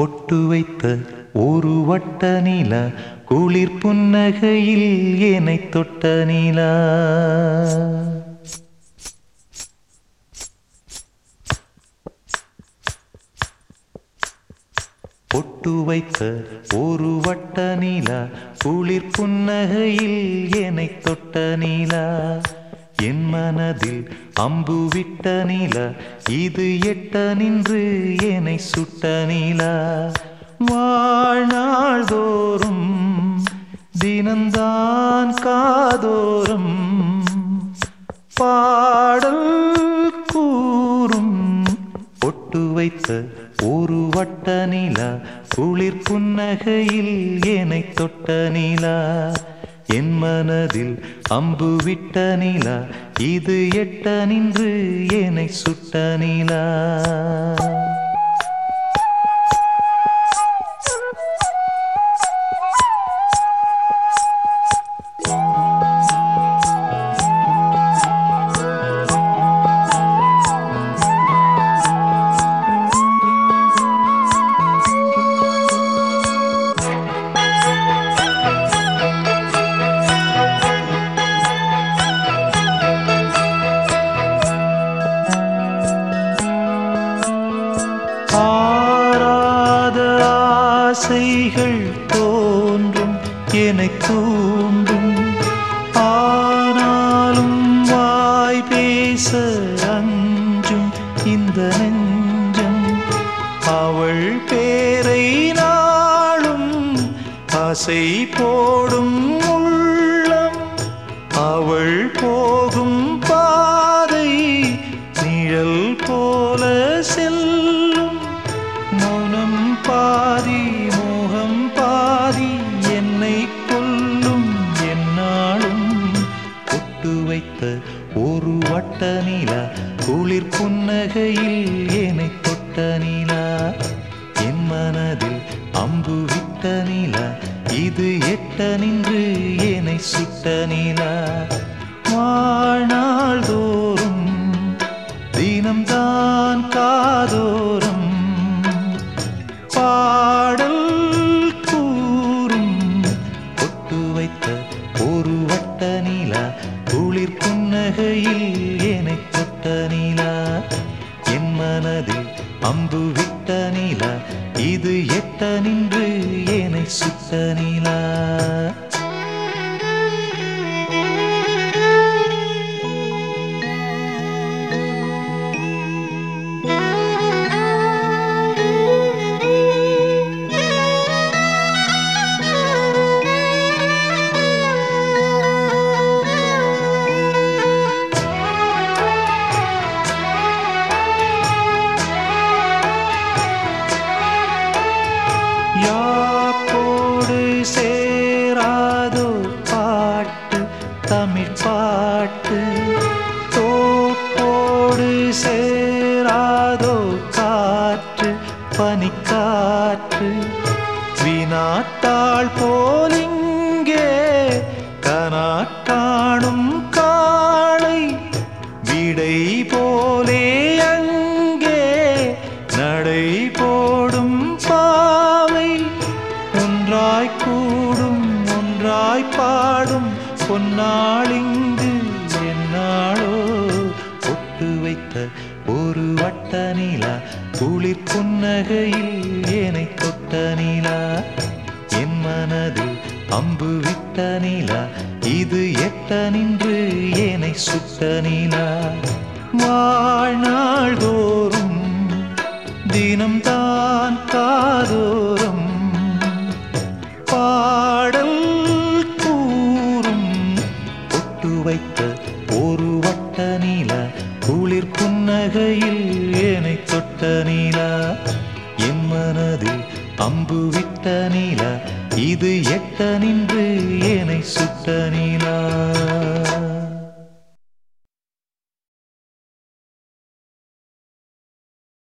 பொட்டு வைத்த ஒரு வட்ட நிலா குளிர் புன்னகையில் என்னை தொட்ட நிலா. பொட்டு வைத்த ஒரு வட்ட நிலா குளிர் புன்னகையில் என்னை தொட்ட நிலா. என் மனதில் அம்பு விட்ட நில இது எட்ட நின்று என்னை சுட்ட நில. வாழ்நாள் தோறும் தினந்தான் காதோறும் பாடல் கூறும். ஒட்டு வைத்த ஒரு வட்ட நில குளிர் புன்னகையில் என்னை தொட்ட நிலா. என் மனதில் அம்பு விட்ட நிலா இது எட்ட நின்று என்னை சுட்ட நிலா. ஆசைகள் தோன்றும் என தூண்டும் ஆனாலும் வாய் பேச அஞ்சும் இந்த நெஞ்சம். அவள் பேரை நாளும் ஆசை போடும் வைத்த ஒரு வட்ட நிலா குளிர் புன்னகையில் என்னை தொட்ட நிலா. என் மனதில் அம்பு விட்ட நிலா இது எட்ட நின்று என்னை சுட்ட நிலா. வாழ்நாள் தோறும் தினம்தான் காதோறும் விட்ட தொட்ட நிலா என் மனதில் அம்பு விட்ட நிலா இது எட்ட நின்று என்னை சுட்ட நிலா. யாக்கோடு சேராதோ பாட்டு தமிழ் பாட்டு. தோப்போடு சேராதோ காற்று பனிக்காற்று. வினாத்தாள் போலிங்கே பாடும் பொன்னாளிங்கு என்னாளோ பொட்டு வைத்த ஒரு வட்ட நிலா குளிர் புன்னகையில் ஏனை தொட்ட நிலா. என் மனதில் அம்பு விட்ட நிலா இது எட்ட நின்று ஏனை சுட்ட நிலா. வாழ்நாள் தோறும் தினம்தான் காதோ குளிர் புன்னகையில் ஏனை தொட்ட நீலா. என் மனதில் அம்பு விட்ட நீலா. இது எட்ட நின்று